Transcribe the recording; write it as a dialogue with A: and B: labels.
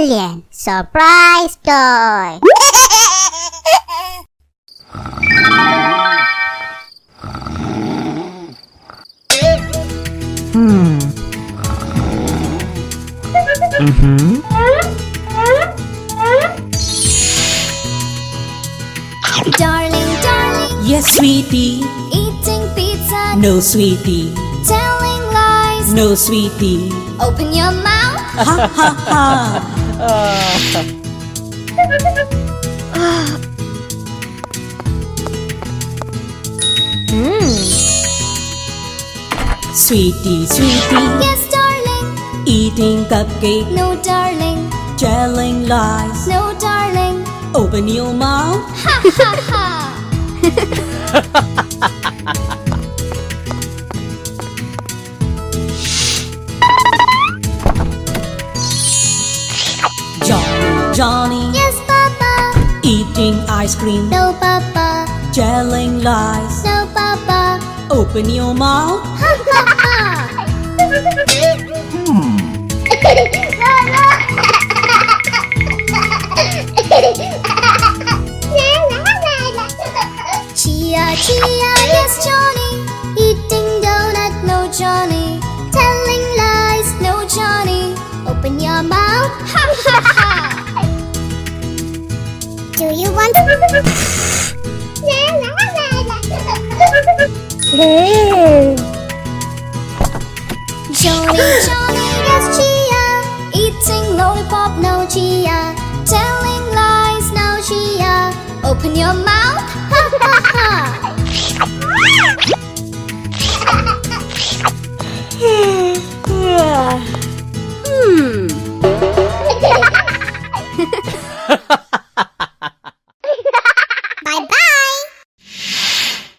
A: Alien Surprise Toy
B: Hmm. Mm-hmm.
C: Darling, darling,
B: Yes, sweetie.
C: eating pizza,
B: No, sweetie.
C: telling lies.
B: No, sweetie.
C: Open your mouth.
B: Ha ha ha. Mmm. Sweetie, sweetie.
C: Yes, darling.
B: Eating cupcake,
C: No, darling.
B: telling lies.
C: No, darling.
B: Open your mouth.
C: Ha ha ha.
B: Johnny.
C: Yes, Papa.
B: Eating ice cream,
C: No, Papa.
B: telling lies.
C: No, Papa.
B: Open your mouth.
C: Ha ha ha. Hmm. Chia, chia, yes, Johnny.
A: You want
C: Johnny, Johnny, yes, Chia. Eating lollipop, no, Chia. Telling lies, no, Chia. Open your mouth.